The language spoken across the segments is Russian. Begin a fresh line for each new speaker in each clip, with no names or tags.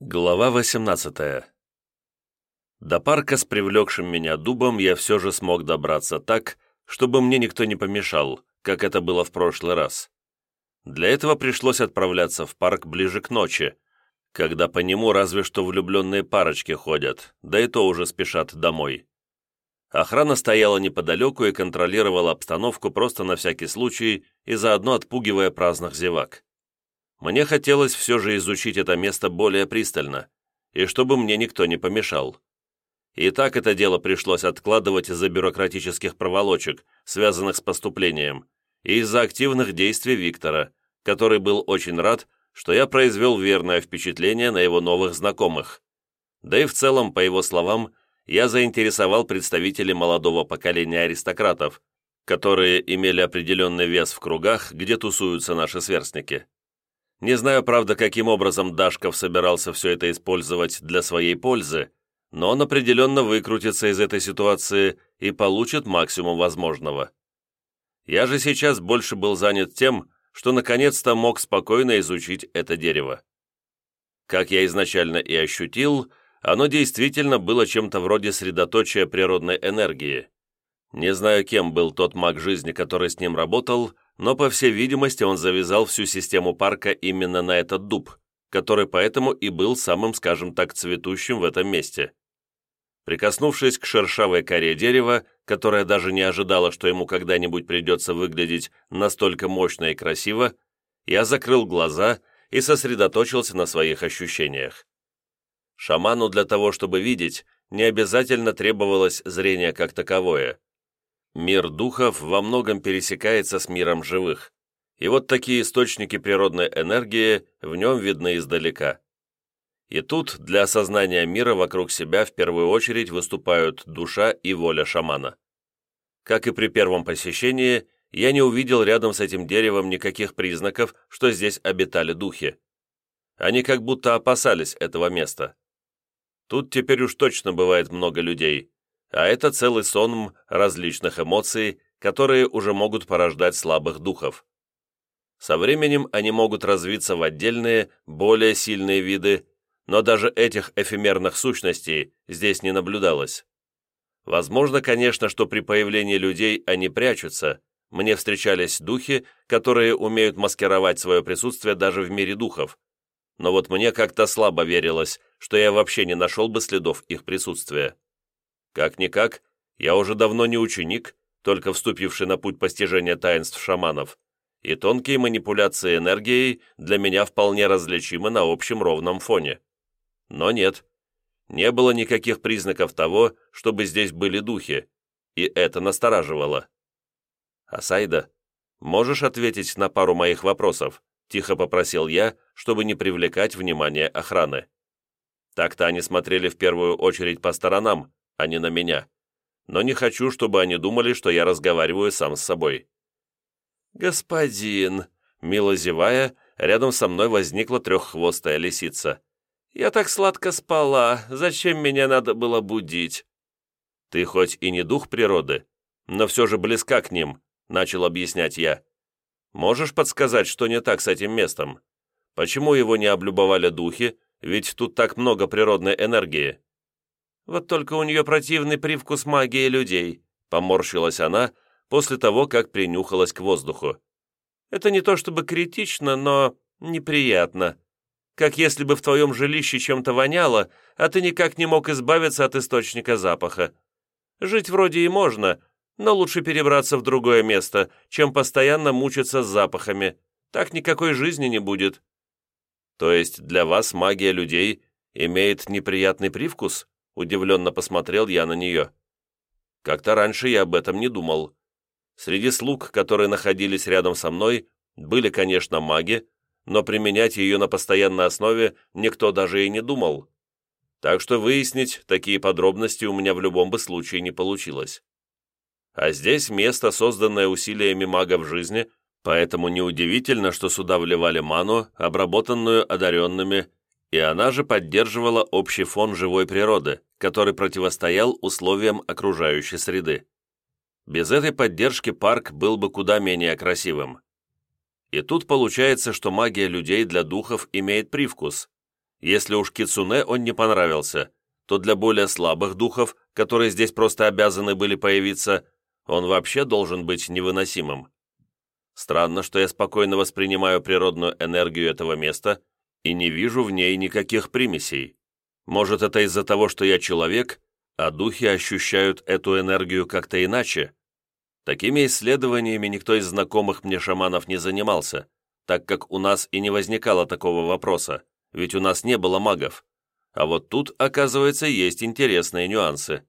Глава 18 До парка с привлекшим меня дубом я все же смог добраться так, чтобы мне никто не помешал, как это было в прошлый раз. Для этого пришлось отправляться в парк ближе к ночи, когда по нему разве что влюбленные парочки ходят, да и то уже спешат домой. Охрана стояла неподалеку и контролировала обстановку просто на всякий случай и заодно отпугивая праздных зевак. Мне хотелось все же изучить это место более пристально, и чтобы мне никто не помешал. И так это дело пришлось откладывать из-за бюрократических проволочек, связанных с поступлением, и из-за активных действий Виктора, который был очень рад, что я произвел верное впечатление на его новых знакомых. Да и в целом, по его словам, я заинтересовал представителей молодого поколения аристократов, которые имели определенный вес в кругах, где тусуются наши сверстники. Не знаю, правда, каким образом Дашков собирался все это использовать для своей пользы, но он определенно выкрутится из этой ситуации и получит максимум возможного. Я же сейчас больше был занят тем, что наконец-то мог спокойно изучить это дерево. Как я изначально и ощутил, оно действительно было чем-то вроде средоточия природной энергии. Не знаю, кем был тот маг жизни, который с ним работал, но, по всей видимости, он завязал всю систему парка именно на этот дуб, который поэтому и был самым, скажем так, цветущим в этом месте. Прикоснувшись к шершавой коре дерева, которая даже не ожидала, что ему когда-нибудь придется выглядеть настолько мощно и красиво, я закрыл глаза и сосредоточился на своих ощущениях. Шаману для того, чтобы видеть, не обязательно требовалось зрение как таковое. Мир духов во многом пересекается с миром живых, и вот такие источники природной энергии в нем видны издалека. И тут для осознания мира вокруг себя в первую очередь выступают душа и воля шамана. Как и при первом посещении, я не увидел рядом с этим деревом никаких признаков, что здесь обитали духи. Они как будто опасались этого места. Тут теперь уж точно бывает много людей, а это целый сон различных эмоций, которые уже могут порождать слабых духов. Со временем они могут развиться в отдельные, более сильные виды, но даже этих эфемерных сущностей здесь не наблюдалось. Возможно, конечно, что при появлении людей они прячутся. Мне встречались духи, которые умеют маскировать свое присутствие даже в мире духов. Но вот мне как-то слабо верилось, что я вообще не нашел бы следов их присутствия. Как-никак, я уже давно не ученик, только вступивший на путь постижения таинств шаманов, и тонкие манипуляции энергией для меня вполне различимы на общем ровном фоне. Но нет, не было никаких признаков того, чтобы здесь были духи, и это настораживало. «Асайда, можешь ответить на пару моих вопросов?» тихо попросил я, чтобы не привлекать внимание охраны. Так-то они смотрели в первую очередь по сторонам, а не на меня. Но не хочу, чтобы они думали, что я разговариваю сам с собой. «Господин!» Мило зевая, рядом со мной возникла треххвостая лисица. «Я так сладко спала, зачем меня надо было будить?» «Ты хоть и не дух природы, но все же близка к ним», — начал объяснять я. «Можешь подсказать, что не так с этим местом? Почему его не облюбовали духи, ведь тут так много природной энергии?» Вот только у нее противный привкус магии людей», — поморщилась она после того, как принюхалась к воздуху. «Это не то чтобы критично, но неприятно. Как если бы в твоем жилище чем-то воняло, а ты никак не мог избавиться от источника запаха. Жить вроде и можно, но лучше перебраться в другое место, чем постоянно мучиться с запахами. Так никакой жизни не будет». «То есть для вас магия людей имеет неприятный привкус?» Удивленно посмотрел я на нее. Как-то раньше я об этом не думал. Среди слуг, которые находились рядом со мной, были, конечно, маги, но применять ее на постоянной основе никто даже и не думал. Так что выяснить такие подробности у меня в любом бы случае не получилось. А здесь место, созданное усилиями мага в жизни, поэтому неудивительно, что сюда вливали ману, обработанную одаренными и она же поддерживала общий фон живой природы, который противостоял условиям окружающей среды. Без этой поддержки парк был бы куда менее красивым. И тут получается, что магия людей для духов имеет привкус. Если уж Кицуне он не понравился, то для более слабых духов, которые здесь просто обязаны были появиться, он вообще должен быть невыносимым. Странно, что я спокойно воспринимаю природную энергию этого места и не вижу в ней никаких примесей. Может, это из-за того, что я человек, а духи ощущают эту энергию как-то иначе? Такими исследованиями никто из знакомых мне шаманов не занимался, так как у нас и не возникало такого вопроса, ведь у нас не было магов. А вот тут, оказывается, есть интересные нюансы.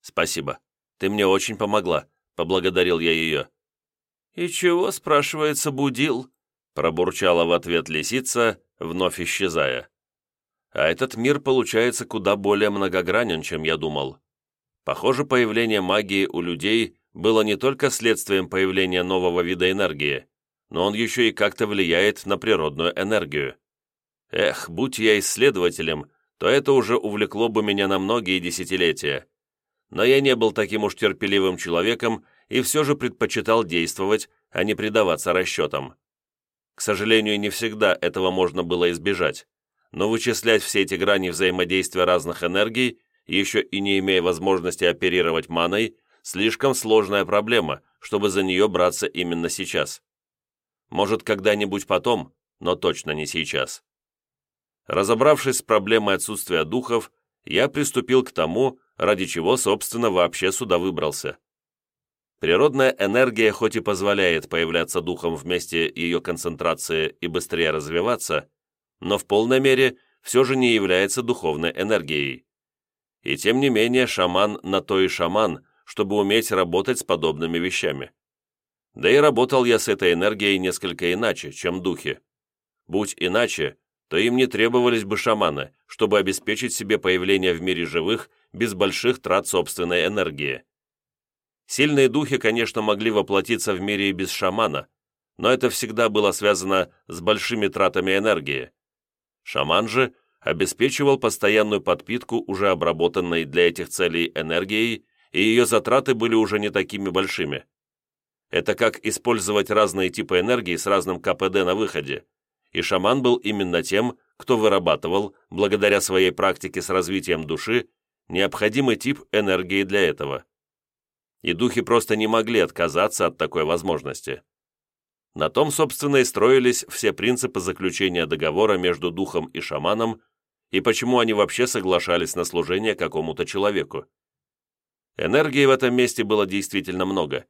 «Спасибо. Ты мне очень помогла», — поблагодарил я ее. «И чего, спрашивается, будил?» — пробурчала в ответ лисица, вновь исчезая. А этот мир получается куда более многогранен, чем я думал. Похоже, появление магии у людей было не только следствием появления нового вида энергии, но он еще и как-то влияет на природную энергию. Эх, будь я исследователем, то это уже увлекло бы меня на многие десятилетия. Но я не был таким уж терпеливым человеком и все же предпочитал действовать, а не предаваться расчетам. К сожалению, не всегда этого можно было избежать, но вычислять все эти грани взаимодействия разных энергий, еще и не имея возможности оперировать маной, слишком сложная проблема, чтобы за нее браться именно сейчас. Может, когда-нибудь потом, но точно не сейчас. Разобравшись с проблемой отсутствия духов, я приступил к тому, ради чего, собственно, вообще сюда выбрался. Природная энергия хоть и позволяет появляться духом вместе ее концентрации и быстрее развиваться, но в полной мере все же не является духовной энергией. И тем не менее шаман на то и шаман, чтобы уметь работать с подобными вещами. Да и работал я с этой энергией несколько иначе, чем духи. Будь иначе, то им не требовались бы шаманы, чтобы обеспечить себе появление в мире живых без больших трат собственной энергии. Сильные духи, конечно, могли воплотиться в мире и без шамана, но это всегда было связано с большими тратами энергии. Шаман же обеспечивал постоянную подпитку уже обработанной для этих целей энергией, и ее затраты были уже не такими большими. Это как использовать разные типы энергии с разным КПД на выходе, и шаман был именно тем, кто вырабатывал, благодаря своей практике с развитием души, необходимый тип энергии для этого. И духи просто не могли отказаться от такой возможности. На том, собственно, и строились все принципы заключения договора между духом и шаманом, и почему они вообще соглашались на служение какому-то человеку. Энергии в этом месте было действительно много,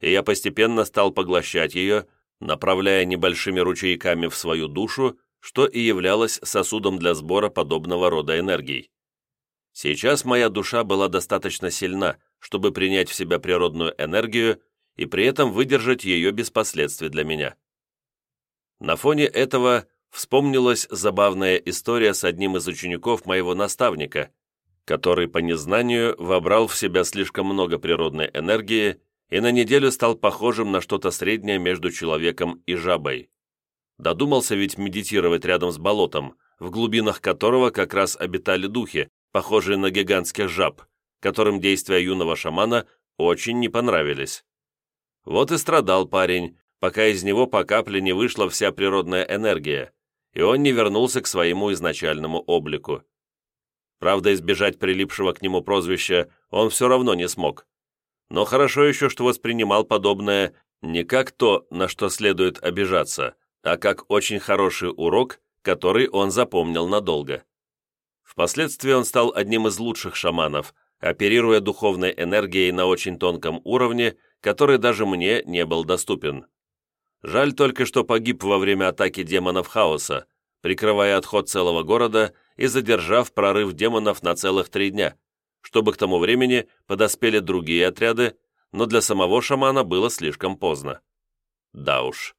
и я постепенно стал поглощать ее, направляя небольшими ручейками в свою душу, что и являлось сосудом для сбора подобного рода энергий. Сейчас моя душа была достаточно сильна, чтобы принять в себя природную энергию и при этом выдержать ее без последствий для меня. На фоне этого вспомнилась забавная история с одним из учеников моего наставника, который по незнанию вобрал в себя слишком много природной энергии и на неделю стал похожим на что-то среднее между человеком и жабой. Додумался ведь медитировать рядом с болотом, в глубинах которого как раз обитали духи, похожие на гигантских жаб, которым действия юного шамана очень не понравились. Вот и страдал парень, пока из него по капле не вышла вся природная энергия, и он не вернулся к своему изначальному облику. Правда, избежать прилипшего к нему прозвища он все равно не смог. Но хорошо еще, что воспринимал подобное не как то, на что следует обижаться, а как очень хороший урок, который он запомнил надолго. Впоследствии он стал одним из лучших шаманов, оперируя духовной энергией на очень тонком уровне, который даже мне не был доступен. Жаль только, что погиб во время атаки демонов хаоса, прикрывая отход целого города и задержав прорыв демонов на целых три дня – чтобы к тому времени подоспели другие отряды, но для самого шамана было слишком поздно. Да уж.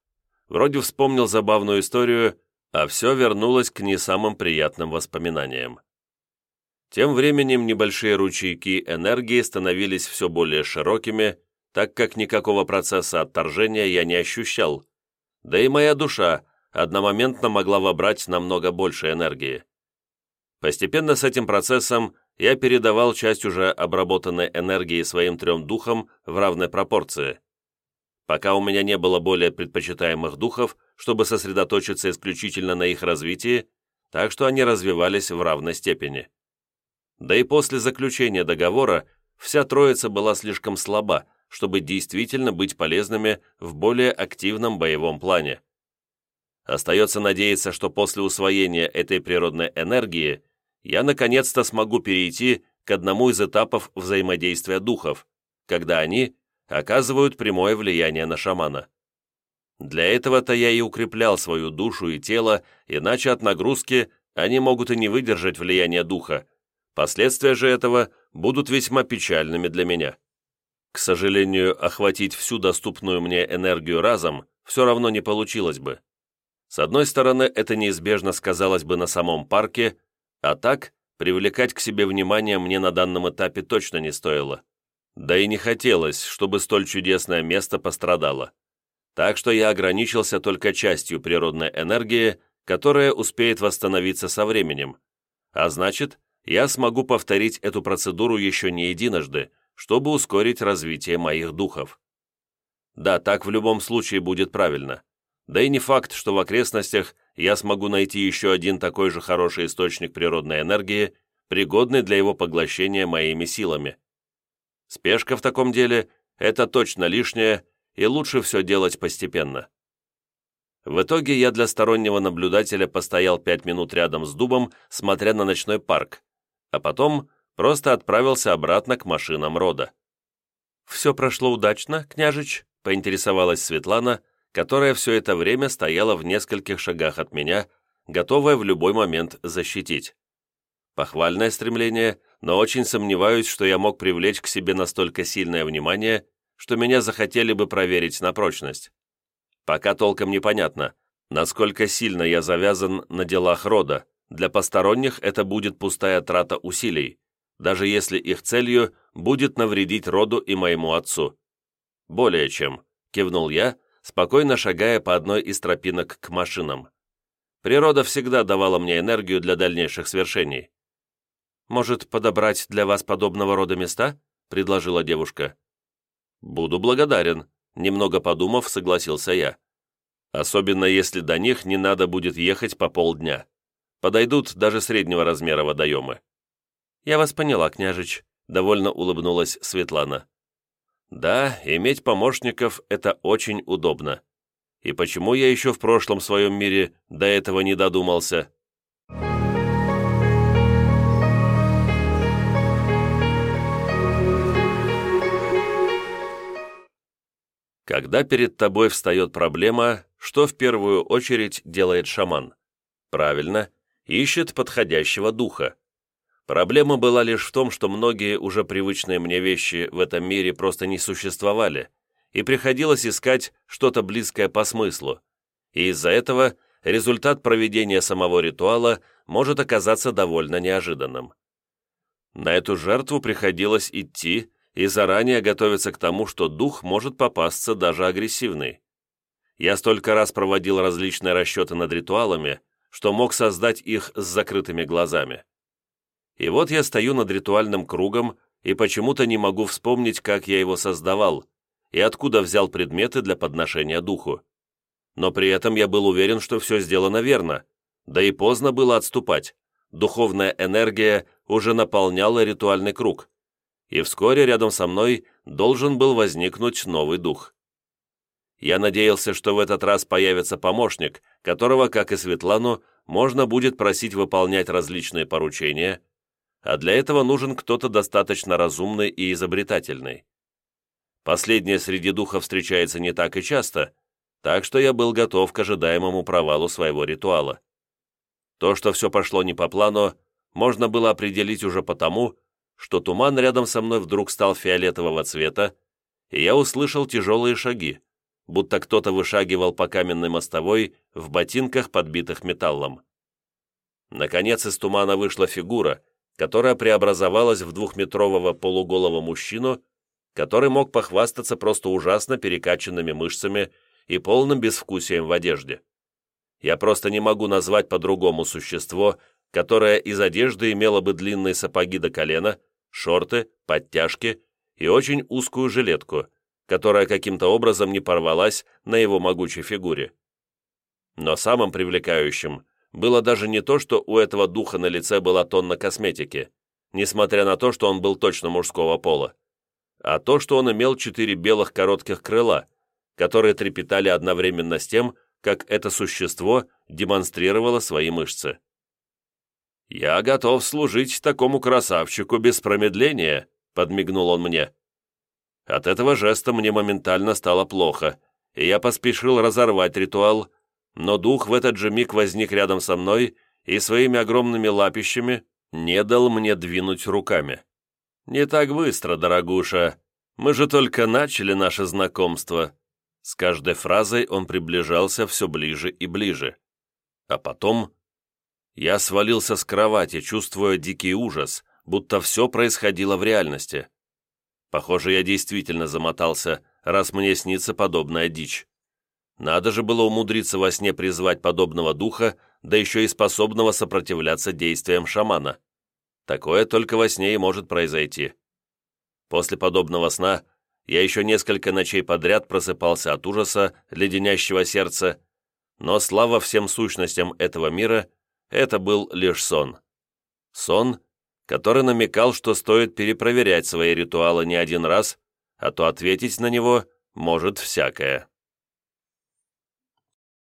Вроде вспомнил забавную историю, а все вернулось к не самым приятным воспоминаниям. Тем временем небольшие ручейки энергии становились все более широкими, так как никакого процесса отторжения я не ощущал, да и моя душа одномоментно могла вобрать намного больше энергии. Постепенно с этим процессом я передавал часть уже обработанной энергии своим трем духам в равной пропорции. Пока у меня не было более предпочитаемых духов, чтобы сосредоточиться исключительно на их развитии, так что они развивались в равной степени. Да и после заключения договора вся троица была слишком слаба, чтобы действительно быть полезными в более активном боевом плане. Остается надеяться, что после усвоения этой природной энергии я наконец-то смогу перейти к одному из этапов взаимодействия духов, когда они оказывают прямое влияние на шамана. Для этого-то я и укреплял свою душу и тело, иначе от нагрузки они могут и не выдержать влияния духа. Последствия же этого будут весьма печальными для меня. К сожалению, охватить всю доступную мне энергию разом все равно не получилось бы. С одной стороны, это неизбежно сказалось бы на самом парке, а так, привлекать к себе внимание мне на данном этапе точно не стоило. Да и не хотелось, чтобы столь чудесное место пострадало. Так что я ограничился только частью природной энергии, которая успеет восстановиться со временем. А значит, я смогу повторить эту процедуру еще не единожды, чтобы ускорить развитие моих духов. Да, так в любом случае будет правильно. Да и не факт, что в окрестностях я смогу найти еще один такой же хороший источник природной энергии, пригодный для его поглощения моими силами. Спешка в таком деле – это точно лишнее, и лучше все делать постепенно. В итоге я для стороннего наблюдателя постоял пять минут рядом с дубом, смотря на ночной парк, а потом просто отправился обратно к машинам рода. «Все прошло удачно, княжич?» – поинтересовалась Светлана, которая все это время стояла в нескольких шагах от меня, готовая в любой момент защитить. Похвальное стремление, но очень сомневаюсь, что я мог привлечь к себе настолько сильное внимание, что меня захотели бы проверить на прочность. Пока толком непонятно, насколько сильно я завязан на делах рода, для посторонних это будет пустая трата усилий, даже если их целью будет навредить роду и моему отцу. Более чем, кивнул я, спокойно шагая по одной из тропинок к машинам. Природа всегда давала мне энергию для дальнейших свершений. «Может, подобрать для вас подобного рода места?» — предложила девушка. «Буду благодарен», — немного подумав, согласился я. «Особенно если до них не надо будет ехать по полдня. Подойдут даже среднего размера водоемы».
«Я вас поняла, княжич», — довольно улыбнулась Светлана.
Да, иметь помощников – это очень удобно. И почему я еще в прошлом своем мире до этого не додумался? Когда перед тобой встает проблема, что в первую очередь делает шаман? Правильно, ищет подходящего духа. Проблема была лишь в том, что многие уже привычные мне вещи в этом мире просто не существовали, и приходилось искать что-то близкое по смыслу. И из-за этого результат проведения самого ритуала может оказаться довольно неожиданным. На эту жертву приходилось идти и заранее готовиться к тому, что дух может попасться даже агрессивный. Я столько раз проводил различные расчеты над ритуалами, что мог создать их с закрытыми глазами. И вот я стою над ритуальным кругом и почему-то не могу вспомнить, как я его создавал и откуда взял предметы для подношения духу. Но при этом я был уверен, что все сделано верно, да и поздно было отступать. Духовная энергия уже наполняла ритуальный круг, и вскоре рядом со мной должен был возникнуть новый дух. Я надеялся, что в этот раз появится помощник, которого, как и Светлану, можно будет просить выполнять различные поручения, а для этого нужен кто-то достаточно разумный и изобретательный. Последнее среди духов встречается не так и часто, так что я был готов к ожидаемому провалу своего ритуала. То, что все пошло не по плану, можно было определить уже потому, что туман рядом со мной вдруг стал фиолетового цвета, и я услышал тяжелые шаги, будто кто-то вышагивал по каменной мостовой в ботинках, подбитых металлом. Наконец из тумана вышла фигура, которая преобразовалась в двухметрового полуголого мужчину, который мог похвастаться просто ужасно перекачанными мышцами и полным безвкусием в одежде. Я просто не могу назвать по-другому существо, которое из одежды имело бы длинные сапоги до колена, шорты, подтяжки и очень узкую жилетку, которая каким-то образом не порвалась на его могучей фигуре. Но самым привлекающим было даже не то, что у этого духа на лице была тонна косметики, несмотря на то, что он был точно мужского пола, а то, что он имел четыре белых коротких крыла, которые трепетали одновременно с тем, как это существо демонстрировало свои мышцы. «Я готов служить такому красавчику без промедления», — подмигнул он мне. От этого жеста мне моментально стало плохо, и я поспешил разорвать ритуал, но дух в этот же миг возник рядом со мной и своими огромными лапищами не дал мне двинуть руками. «Не так быстро, дорогуша. Мы же только начали наше знакомство». С каждой фразой он приближался все ближе и ближе. А потом я свалился с кровати, чувствуя дикий ужас, будто все происходило в реальности. Похоже, я действительно замотался, раз мне снится подобная дичь. Надо же было умудриться во сне призвать подобного духа, да еще и способного сопротивляться действиям шамана. Такое только во сне и может произойти. После подобного сна я еще несколько ночей подряд просыпался от ужаса, леденящего сердце, но слава всем сущностям этого мира, это был лишь сон. Сон, который намекал, что стоит перепроверять свои ритуалы не один раз, а то ответить на него может всякое.